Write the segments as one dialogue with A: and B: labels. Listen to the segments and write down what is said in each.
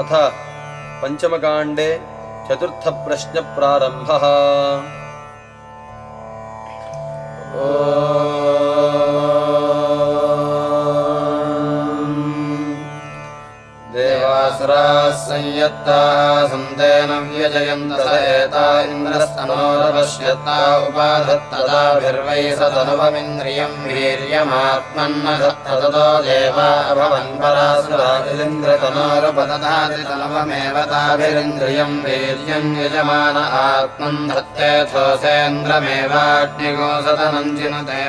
A: अथ पञ्चमकाण्डे चतुर्थप्रश्नप्रारम्भः।
B: संयत्ताः इन्द्रस्तनोरपश्यता उपाधत्तदाभिर्वै स तनुवमिन्द्रियम् वीर्यमात्मन्न दत्ततो देवा अभवन् परासुराजिन्द्रतनोरपदधाति तनुवमेव ताभिरिन्द्रियम् वीर्यम् यजमान आत्मन् धत्तेऽथोसेन्द्रमेवाग्निगोसदनम् चिनुते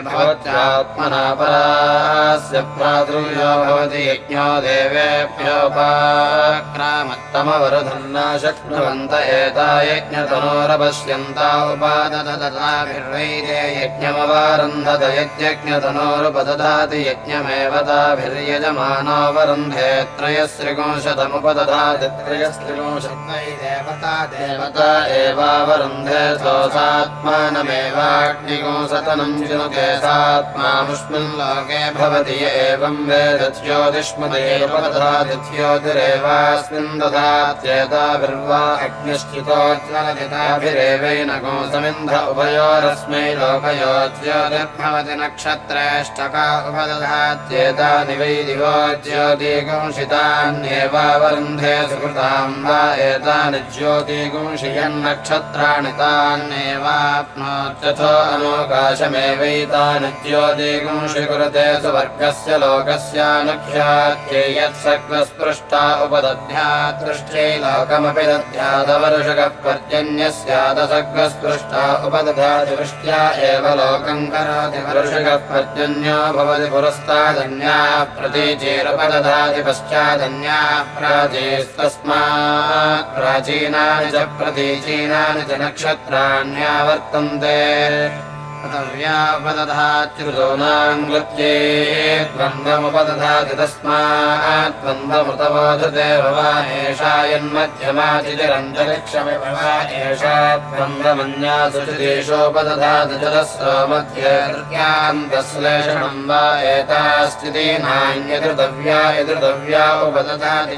B: आत्मनापरास्य प्रादुर्यो भवति यज्ञो देवेभ्योपाक्रामत्तमवरुधन्ना शक्नुवन्त एता यज्ञतनोरपश्यन्ता उपादतताभिर्वैदे यज्ञमवारुन्धत यज्ञतनोरुपदधाति यज्ञमेव ताभिर्यजमानावरुन्धे वरुन्धे त्रयस्त्रिगुंशतमुपदधाति देवता देवता एवावरुन्धे सोऽसात्मानमेवाग्निगुंसतनम् जिनुके सात्मा लोके भवति य एवम् ज्योतिरेवास्मिन् दधात्येताभिर्वा अग्निश्चितोज्ज्वलदिताभिरेवेन गोसमिन्ध उभयोरस्मै लोकयो ज्योतिर्भवति नक्षत्रेष्टका उपदधात्येतानि वै दिवो ज्योतिगुंशितान्येवावरुन्धे सुकृताम् वा एतानि ज्योतिगुंशियन्नक्षत्राणि तान्येवाप्नोत्यथो अनोकाशमेवैतानि ज्योतिगुंषि कुरुते सुवर्गस्य लोकस्यानुख्यात्ये यत्सर्गस्पृष्टा उपदध्यादृष्ट्यै लोकमपि दध्यादवर्षकः पर्जन्यस्यादसर्गस्पृष्टा उपदधाति वृष्ट्या एव लोकम् करोति वर्षकः पर्जन्यो भवति पुरस्तादन्याः प्रतीचेरुपदधाति पश्चादन्याः प्राचीस्तस्मात् प्राचीनानि च प्रतीचीनानि च नक्षत्राण्यावर्तन्ते द्वन्द्वमुपदधाति तस्मात् द्वन्द्वमृतबोधते भवा एषा यन्मध्यमातिरञ्जलिक्षमे भवा एषा वा यदृतव्या उपदधाति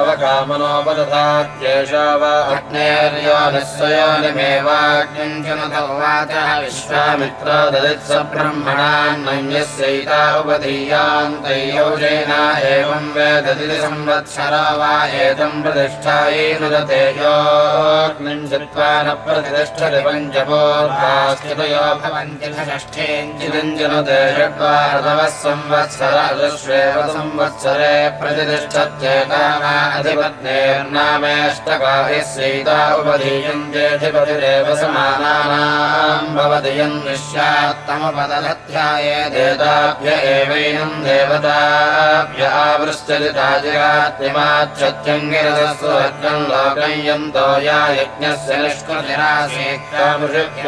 B: अवकामनोपदधात्येषा वा अग्नेर्यो निःस्वयोनिमेवाग्निञ्जनत विश्वामित्र ददित्स ब्रह्मणान्नयस्यैता उपधीयान्तयौजेना एवम् वेददिति संवत्सरा वा एतम् प्रतिष्ठायैनुदतेयोग्निम् चित्वा न प्रतिष्ठति षष्ठेञ्चिदञ्जनुते षड्वार्धवः संवत्सर प्रतिष्ठत्येता वा अधिपत्नेर्नामेष्टका यस्यैता उपधीयन्तेऽधिपतिरेव समानानाम् भवति यन्निश्यात्तमपदध्यायेदेताभ्य एवैनम् देवताभ्य आवृश्चति ताजिरात्रिमाच्छत्यङ्गिरसस्वर्गम् लोकम् या यज्ञस्य निष्कृतिरासीत्तामृषभ्य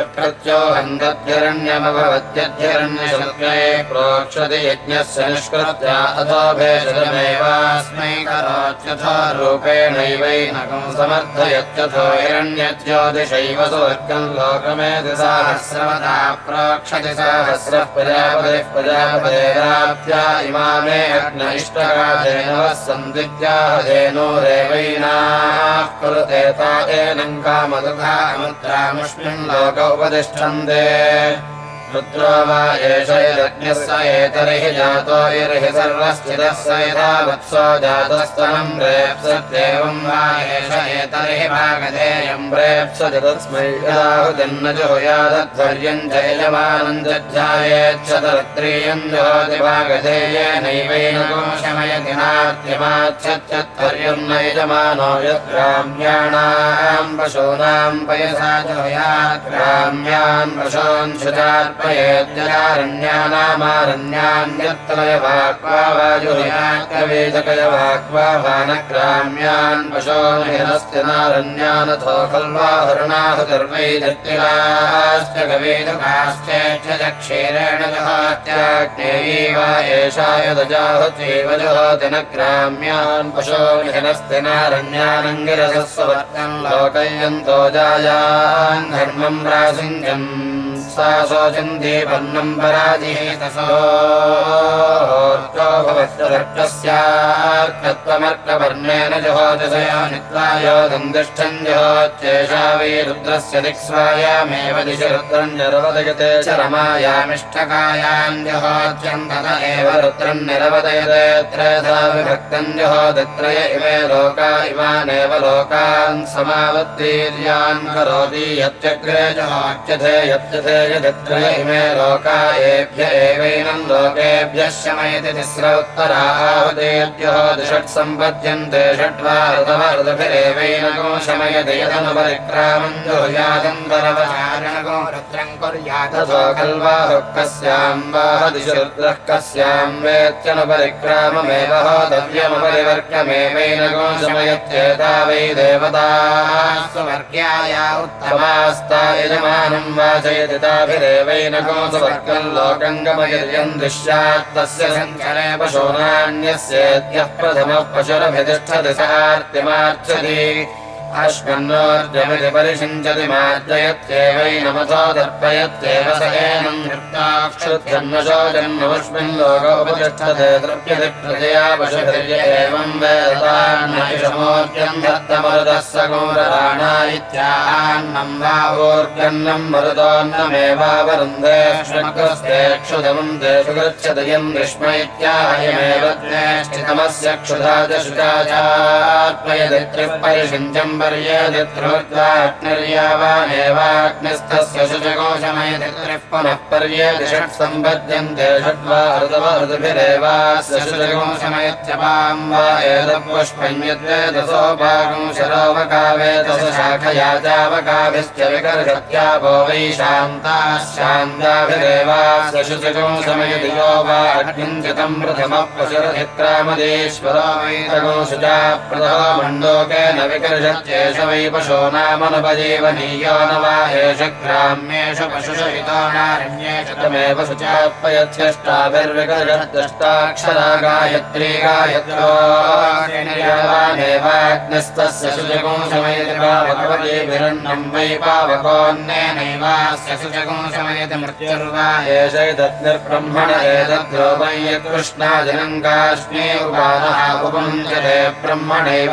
B: प्रोक्षति यज्ञस्य निष्कृत्या अथो भेषजमेवास्मै करोत्यथो रूपेणैवैनकम् समर्थयत्यथो हिरण्यज्योतिषैव सुवर्गम् लोकमेति सहस्रवदा प्रोक्षति सहस्रः प्रजापतिः प्रजापतेराप्त्या इमामे अग्न इष्टकाधेन वः सन्दित्याः धेनोरेवैनाः कुरुते ता एनम् कामदुघा अमुद्रामुष्मिन् लोक उपतिष्ठन्ते रुद्रो वा एष स एतर्हि जातो यर्हि स यथा वत्सो जातस्तनम् प्रेप्सत्येवम् वा एष एतर्हि भागधेयम् प्रेप्सति तस्मै यदाहुजन्न जुहुयादध्वर्यम् च यजमानम् जध्यायेच्छतरत्रीयम् जुहोति भागधेयेनैवेन कोशमयति नात्यमाच्छत्यध्वर्यम् न यजमानो यद्ग्राम्याणाम् पशूनाम् पयसा जुहुयात् ग्राम्यान् पशून् शुचात् पयेद्यरण्यानामारण्यान्यत्रय वाक्वा वायुर्याकवेदकय वाक्वा वानग्राम्यान् पशोनिरस्य नारण्यानथो खल्वाहरणाहुदर्वै दत्तिलाश्च गवेदकाश्चेक्षेरेण जहात्याग्नेयी वा एषा यदजाहुत्यैव जहोति न ग्राम्यान् पशोनिहनस्ति नारण्यानङ्गिरसस्वर्गम् लोकयन्तो जायान् धर्मम् प्रासिञ्जम् तिष्ठन् जहोत्येषा वै रुद्रस्य दिक्स्वायामेव दिशि रुद्रम् निरवदयते च रमायामिष्टकायाम् जहोत्यम् तत एव रुद्रम् निरवदयते त्रयधा विभक्तम् जहोदत्रय इमे लोका इमानेव लोकान् समावत्तीर्यान् करोति यत्यग्रे जहोत्यथे यत्यथे यदत्रय इमे लोका एभ्य एवैनम् लोकेभ्यः शमयति तिस्र उत्तरा आहुतेभ्यो दिषट् सम्पद्यन्ते षट्वा ऋतवऋतभिरेवैनको शमयति यदनुपरिक्रामम् जुर्यादन्तरवचारणको रुद्रम् कुर्यादथो कल्वाहुः कस्याम् वेत्यनुपरिक्राममेव होतव्यमुपरिवर्गमेवैनको शमयत्येता वै देवता स्वर्ग्याया उत्तमास्ता यजमानम् वाचयति ताभिरेवैनको सुवर्गम् लोकम् गमयर्यम् दृश्यात् तस्य सञ्चरे पशूनान्यस्येद्यः प्रथमः अश्वन्नोर्जमिति परिषिञ्चति मार्जयत्येवैनमथो दर्पयत्येव स एनम् हृत्ताक्षुध्यन्वशो जन्मपुष्मिन् लोक उपतिष्ठते द्रव्यति प्रजया पशुभिर्य एवम् वेदान्नमोर्जम् दत्तमरुदः स गौरराणा इत्यान्नम् वा ऊर्जन्नम् मरुदोन्नमेवावरुन्धे क्षुदमुम् चार्पयति शुचकोशमयति त्रिः पुनः ऋतव ऋतुभिरेवास्य शुचकोशमयत्यपाम् वा एतत्पुष्पम् यद्वेदसोपागम् शरोवकावेतस शाखया चावकाभिश्च विकर्षत्यापो वै शान्ताः शान्ताभिरेवास्य शुचकोशमयति यो वा अग्निञ्चितम् प्रथमः पशुरधिक्रामदेश्वरो वैतगो शुचा विकर्षत्येष वै पशो नामनुपजीवनीयो न वा एष ग्राम्येषु पशुषहितो नारण्येषु तमेव शुचाप्यच्छष्टाभिर्विकर्षत्यष्टाक्षरा गायत्री। गायत्रोवाग्निस्तस्य शुचकोशमयति वा भगवतीभिरन्नम् वै पावकोऽन्येनैवास्य शुचकोशमयति मृत्युर्वा यत्कृष्णाजनम् काश्मी उपानः उपमुञ्चते ब्रह्मणैव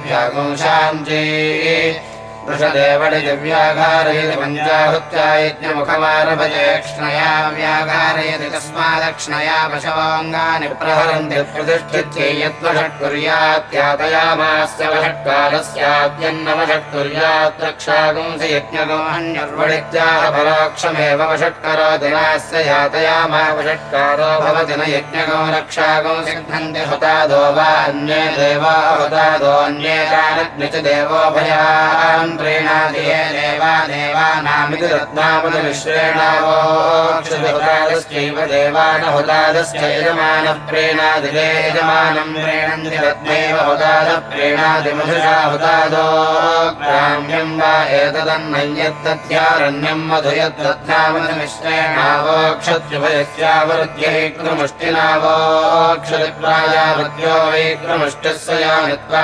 B: वृषदेवडि वृषदेवडिव्याघारयति पञ्चाहुत्यायज्ञमुखमारभजेक्ष्णयाव्याघारयति तस्मादक्ष्णया पशवाङ्गानि प्रहरन्ति प्रतिष्ठित्येयत्वषट्कुर्यात्यातयामास्य वषट्कालस्याद्यन्नवषट्कुर्यात्तक्षागुंसि यज्ञगोहन्यर्वणित्याह परोक्षमेव वषट्करोति नास्य यातयामा वषट्कारो भवति न यज्ञगो हुतादो वा अन्ये देवा हुतादोऽन्ये जानग्नि च रत्नामदमिश्रेणावोक्षुहुतादश्चैव देवान हुतादश्च यजमानः प्रीणादिरे यजमानम् प्रीणन्ति रत्नैव हुतादः ग्राम्यम् वा एतदन्नयत्तथ्यारण्यम् मधु यद्दत्नामदमिश्रेणावोक्षत्युभयस्यावृत्यै कृमुष्टिनावोक्षति प्रायावृत्यो वै कृमुष्टिः स यानित्वा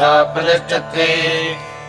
B: प्रतिष्ठत्वे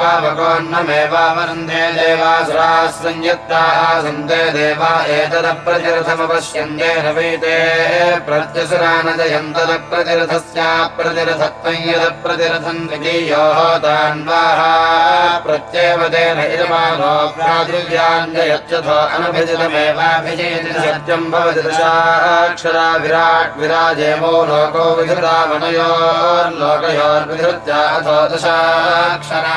B: पावकोन्नमेवावरुन्धे देवासुराः संयत्ताः सन्ते देवा एतदप्रतिरथमपश्यन्ते न वैते प्रत्यसुरानजयन्तदप्रतिरथस्याप्रतिरथत्वं यदप्रतिरथम् द्वितीयोः तान्वाः प्रत्येव तेन यजमानो अनभिजितमेवाभिजयति सत्यम् भवति दशाक्षरा विराट् विराजेमो लोको विधृतावनयोर्लोकयोर्विधृत्या अथो दशाक्षरा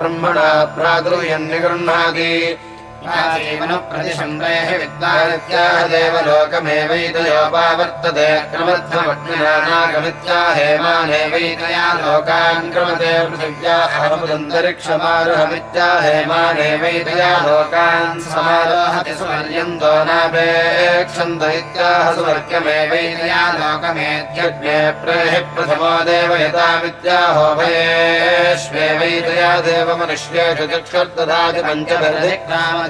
B: ब्रह्मणा प्रादुर्यन्निगृह्णाति प्रतिशम्रेः विद्वादित्याह देवलोकमेवैतयोपावर्तते क्रमध्वमग्निनानागमित्या हेमानेवैतया लोकान् क्रमते पृथिव्या अहमुदन्तरिक्षमारुहमित्या हेमानेवैतया लोकान् समारोहति सुवर्यन्तो नापेक्षन्त सुवर्गमेवैतया लोकमेत्यग्ने प्रेहि प्रथमो देवयतामित्याहो भयेष्वेवैतया देवमनुष्येषु चक्षुर्दधाति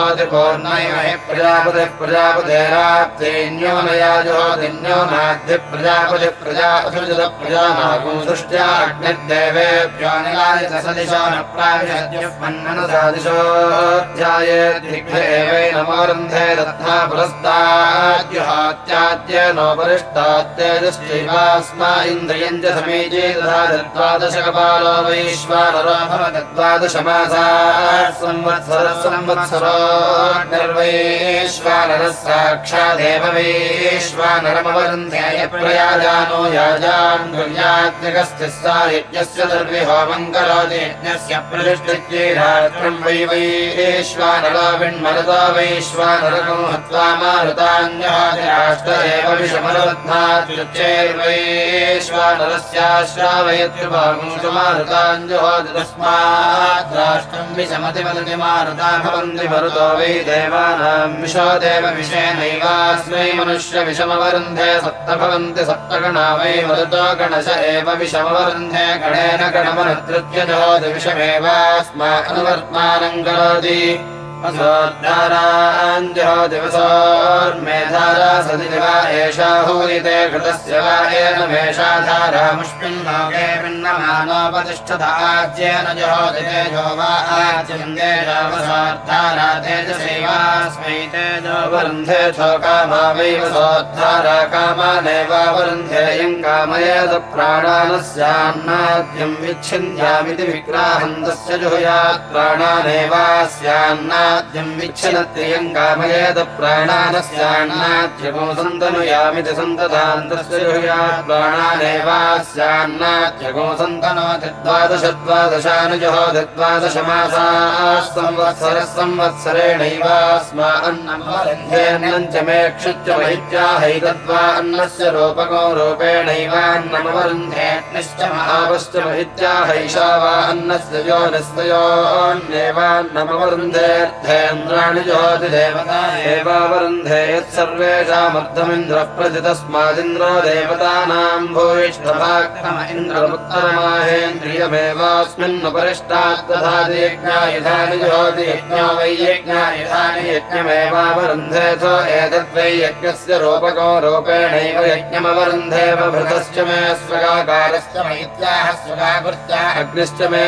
B: जुहोतिपूर्णैमहि प्रजापतिः प्रजापतेराप्तेऽन्यो नया जुहोतिन्यो नाद्य प्रजापतिः प्रजा असुजतप्रजानागुंसृष्ट्या अग्निर्देवेभ्यो निलाय दशदिशो इन्द्रियम् च समीचे तथा द्वादशकपालो वैश्वानरो भवद्वादशमासा संवत्सरः संवत्सरो याजान् कुर्यात्मकस्य सा यज्ञस्य दर्विहोमम् करोति यज्ञस्य प्रतिष्ठित्यैरात्रम् वै वैश्वानरो विण्मरुतो वैश्वानरकं हत्वा विषमरवध्नात्यच्चैर्वैश्वानरस्याश्रावयत्युभागुंसमारुताञ्जहोति तस्मात् राष्ट्रम् विषमति वदति मारुता भवन्ति मरुतो वै देवानाम् विशो देव विषमवरुन्धे सप्त भवन्ति सप्तगणा वै मरुतो गणश एव विषमवरुन्धे गणेन गणमनुत्कृत्य जोति विषमेवास्माकनुवर्त्मानम् करोति असोत्तराञ्जो सति दिवा एषा वा वा तेजो वरुन्धे कामावैव सोद्धारा कामानेवावरुन्धेयम् कामयेत प्राणानस्यान्नाद्यम् विच्छिन्द्यामिति विग्राहन्तस्य जुहुयात् प्राणानेवास्यान्ना ्यम् विच्छनत्ययम् कामयेत प्राणानस्यान्नात्यगो सन्तनुयामिति सन्ततान्तस्य जुहुयात् प्राणानेवास्यान्नात्यगो सन्तनोति द्वादश द्वादशानुजहोति द्वादशमासाः संवत्सरः संवत्सरेणैवास्मा अन्नमवरुन्धेऽन्नम् च मे क्षुच्च महित्याहैतद्वा अन्नस्य वा अन्नस्य यो निस्तयोन्येवान्नमवरुन्धे ेन्द्राणि ज्योति देवता एवावरुन्धे देवतानाम् भूयिष्ठभाक्तम यज्ञायुधानि ज्योति यज्ञो वै यज्ञायुधानि यज्ञमेवावरुन्धेथो एतद्वै यज्ञस्य रूपको रूपेणैव यज्ञमवरुन्धेव भृतश्च मे स्वगाकारश्च मैत्याः स्वगाकृत्या अग्निश्च मे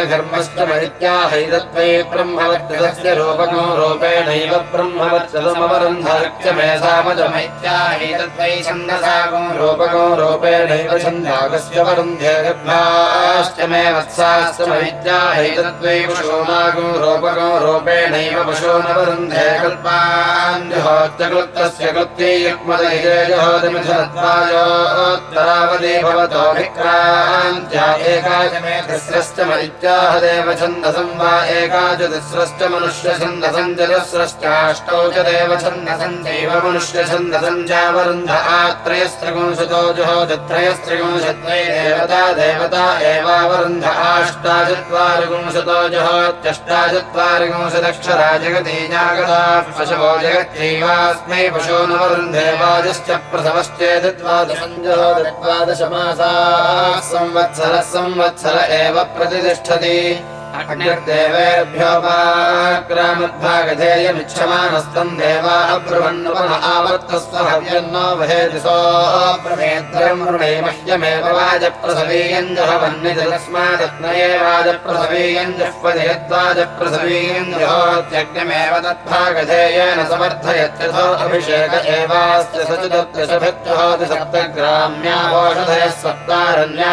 B: ब्रह्मवद्गतस्य रूपको रूपेणैव ब्रह्मवत्सदमवरुन्धर्क्ष्यमेधामजमैत्याहीतद्वै छन्दसागो रूपगो रूपेणैव छन्दागस्य वरुन्ध्ये गर्भाष्टमे वत्साश्चमैत्याहीतद्वै पशूनागो रूपगो रूपेणैव पशूनवरुन्धे कल्पाञ्जुहोच्चकृत्तस्य कृत्यै युक्मदैजयजहोदमिथुनत्वायोत्तरावदे भवतोऽभिक्रान्त्या एकाचमे तिस्रश्च मरित्याहदेव छन्दसं वा एकाचतिस्रश्च मनुष्यछन्द मनुष्य छन्दसञ्जलस्रश्चाष्टौ च देव छन्दसञ्चैव मनुष्य छन्दसञ्चावरुन्ध आत्रयस्त्रिगुंशतो जुहोदत्रयस्त्रिगुंशत्वै देवता देवता एवावरुन्ध आष्टाचत्वारिगुंशतो जुहोत्यष्टाचत्वारिगुंशदक्षरा जगति जागता पशवो जगत्यैवास्मै प्रसवश्चेत् द्वादशञ्जहोदद्वादशमासाः संवत्सरः संवत्सर एव प्रतिष्ठति अग्निर्देवेभ्योपाग्रामद्भागधेयमिच्छमानस्तम् देवा अब्रुवन्नुपन आवर्तस्व हव्यन्नो वहेति सोऽप्रमेद्रम् वृणे मह्यमेव वाजप्रसवीयम् जहवन्निजलस्मादत्नये वाजप्रसवीयम् जह्वति जहोत्यग्निमेव तद्भागधेयेन समर्थयत्यथो अभिषेक एवास्य सप्तग्राम्यावोषधयः सप्तारण्या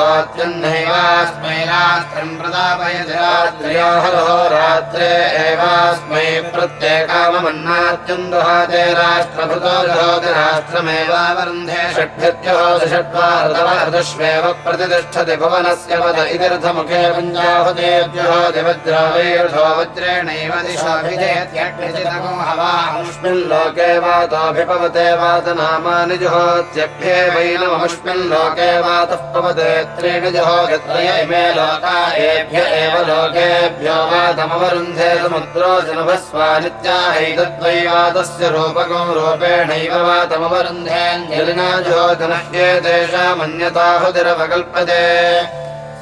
B: जुहोत्यन्नैवास्मै रात्रम् रात्रे एवास्मै राष्ट्रभृतो राष्ट्रमेवावरुन्धे षड्वार्धवार्धश्वेव प्रतिष्ठति भुवनस्य इतिर्थमुखे वज्रेणैव वातनामानि जुहोत्यभ्येवैनममुष्मिल्लोके वातः पवते इमे लोका एभ्य एव लोकेभ्यो वातमवरुन्धे समुद्रो जनभस्वानित्याहैतद्वैवातस्य रूपगो रूपेणैव वातमवरुन्धेऽञ्जलिना ज्योतिनह्ये तेषामन्यताहुतिरवकल्पते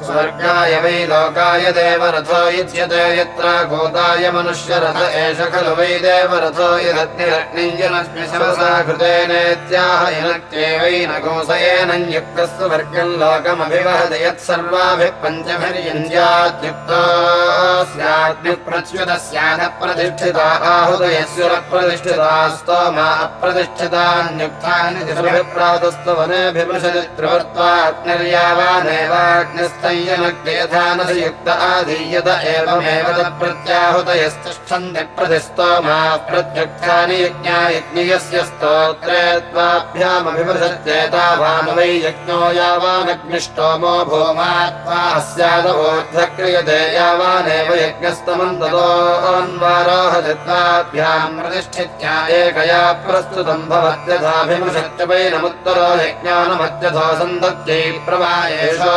B: स्वर्गाय वै लोकाय देवरथो युज्यते यत्र गोदाय मनुष्यरथ एष खलु वै देवरथो यदग्निरग्निञ्जनस्मि शवसा कृतेनेत्याह यनक्त्येवैन गोसयेन युक्तः स्वर्गम् लोकमभिवहति यत्सर्वाभिः पञ्चभिर्यञ्ज्याद्युक्तो स्याग्निप्रच्युतस्यान प्रतिष्ठिता आहुदयस्युर प्रतिष्ठिता स्तोमा अप्रतिष्ठितान्युक्तानि तिसृभिप्रातस्तवनेभिमृशति त्रिवर्त्वाग्निर्यावानेवाग्निस्तय्यनग्यथा संयनग्नेधानसि आधीयत एवमेव तत्प्रत्याहुतयस्तिष्ठन्ति प्रतिस्तोमाः प्रत्युक्तानि यज्ञायज्ञियस्य स्तोत्रे त्वाभ्यामभिवृधत्येतावानवै यज्ञो यावानग्निष्टोमो भूमात्मास्यादवोर्ध्वक्रियते यावानेव यज्ञस्तमन्ततोऽन्वारोहति त्वाभ्याम् प्रतिष्ठित्या एकया प्रस्तुतम् भवत्यथाभिमृषत्युपैनमुत्तरो यज्ञानमत्यथो सन्दत्यै प्रवायेषो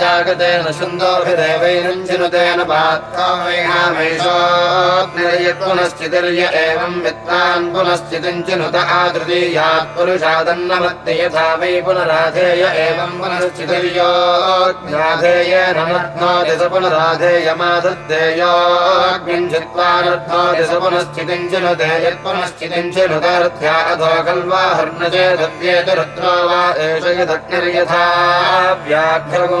B: जागतेन छन्दोभिदेवैनम् चिनुतेन पात्रो वैहामेषोऽग्निर्यत्पुनश्चितिर्य एवम् विद्वान् पुनश्चितिम् चिनुत आतृतीयात् पुरुषादन्नमत्ति यथा वै पुनराधेय एवम् पुनश्चितिर्योऽग्नाधेयेन नत्नोति स पुनराधेयमादद्धेयोऽग्निञ्चित्वानत्नोति स पुनश्चितिम् चिनुते यत्पुनश्चितिम् चिनुतार्थ्या अथो कल्वा हर्णचेदव्येति रुद्रो वा एष यदग्निर्यथा व्याघ्रगो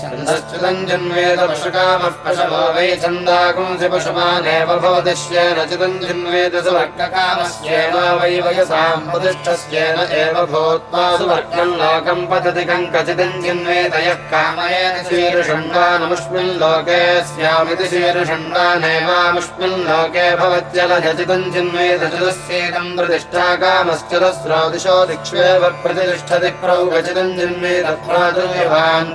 B: छन्दश्चिदम् जन्वेद पशुकामः पशवो वै छन्दाकुंसि पशुमानेव भवति वै वयसाम् प्रतिष्ठस्येन एव भूत्वा सुवर्गम् लोकम् पतति कङ्कचिदम् जन्वेद यः कामयेन शीर्षण्डानमुष्मिन् लोके स्यामिति शीर्षण्डानेवामुष्मिन् लोके भवत्यलजचिदम् जन्वेद चतुस्येदम् प्रतिष्ठा कामश्चतस्रो दिशो दिक्ष्वेव प्रतिष्ठति प्रौगचिदम् जन्वेद भ्रातृव्यवान्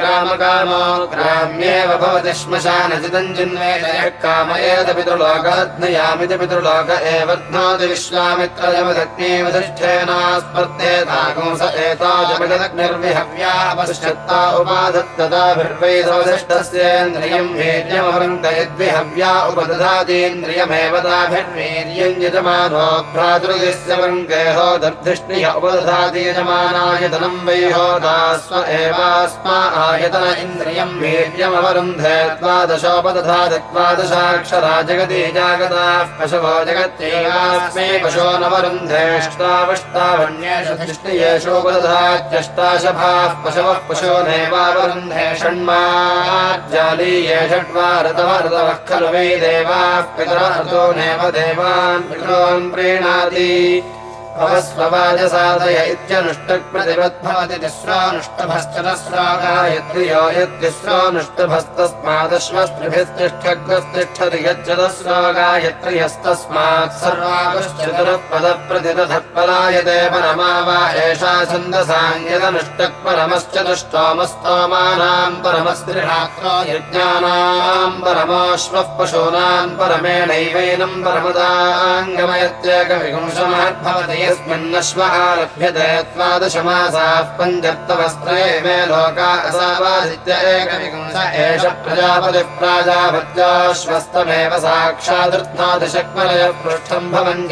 B: ग्रामकामो ग्राम्येव भवति श्मशानजिदम् जिन्वेदयः काम एदपितृलोकाद्नयामिति पितृलोक एव एवर्ध्नोति विश्वामित्रजमदग्नेवधिष्ठेनास्पर्धेतागुंस एताजमगदग्निर्विहव्यापश्चत्ता वीर्यमवृन्त यद्विहव्या उपदधातीन्द्रियमेव ताभिर्वीर्यम् यजमानो भ्रातृदिस्य वृङ्गेहो दर्धिष्णिय उपदधातीयजमानाय धनम् वैहोदास्व एवास्मा आयतन इन्द्रियम् वीर्यमवरुन्धे द्वादशोपदधाति द्वादशाक्षरा जगति जागताः पशवो जगत्यैवास्मै पशो नवरुन्धेष्टावष्टावण्येषु धिष्णियेषोपदधात्यष्टाशभाः पशवः पशो नैवावरुन्धे षण्मार्जालीये षड्वा ऋतव ऋतवः खलु वै देवाः पितर ऋतो नैव देवान् पितॄन् प्रीणाति भवस्ववाजसादय इत्यनुष्टप्रतिवद्भवति तिस्रानुष्टभश्चतस्रा गायत्र्यो यद्तिस्रानुष्टभस्तस्मादश्वस्त्रिभिस्तिष्ठग्रस्तिष्ठति यच्चतस्रो गायत्र्यस्तस्मात् सर्वागश्चतुरः पदप्रतिदधत्पलायते परमा वा एषा छन्दसाङ्गदनुष्टक्परमश्चतुष्टोमस्तोमानाम् परमस्त्रिरात्रो यज्ञानाम् परमोऽश्वः पशूनाम् परमेणैवैनम् परमदाङ्गमयत्येकविपुंशमहद्भवति यस्मिन्नश्व आरभ्यते त्वादशमासाः पञ्चत्वस्त्रे मे लोका एष प्रजापतिः प्राजापत्याश्वस्तमेव साक्षादृत्नादिशक्मलय पृष्ठम् भवन्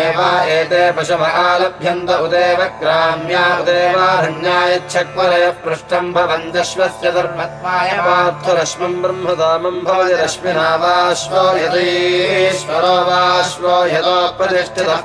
B: एव एते पशव आलभ्यन्त उदेव ग्राम्या उदेवारण्या यच्छक्मलयः पृष्ठम् भवन्तश्वस्य धर्मत्वाय पार्थरश्मम् ब्रह्मधामम् भवति रश्मिना वाश्वो यदीश्वरो वाश्वो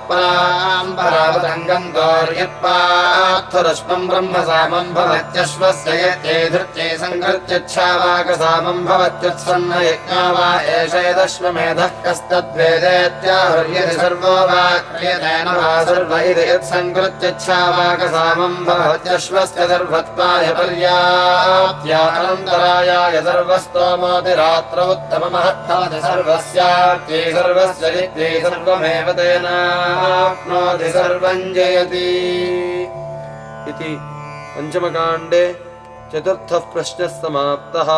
B: पराम् परावतङ्गम् गौर्यत्पार्थरश्मम् ब्रह्मसामम् भवत्यश्वस्य यत्यै धृत्यै सङ्कृत्यच्छावाकसामम् भवत्युत्सन्न यज्ञा वा एष यदश्वमेधः कस्तद्वेदेत्याहुर्यति सर्वो वा क्रियतेन वा सर्व इति यत्सङ्कृत्यच्छावाकसामम् भवत्यश्वस्य सर्वत्वाय पर्याप्त्यानन्तरायाय सर्वस्तोमोति रात्रौ उत्तममहत्भवति सर्वस्याप्त्यै सर्वस्य जित्यै तेनाप्नोति सर्वम् जयति।
A: इति पञ्चमकाण्डे चतुर्थः प्रश्नः समाप्तः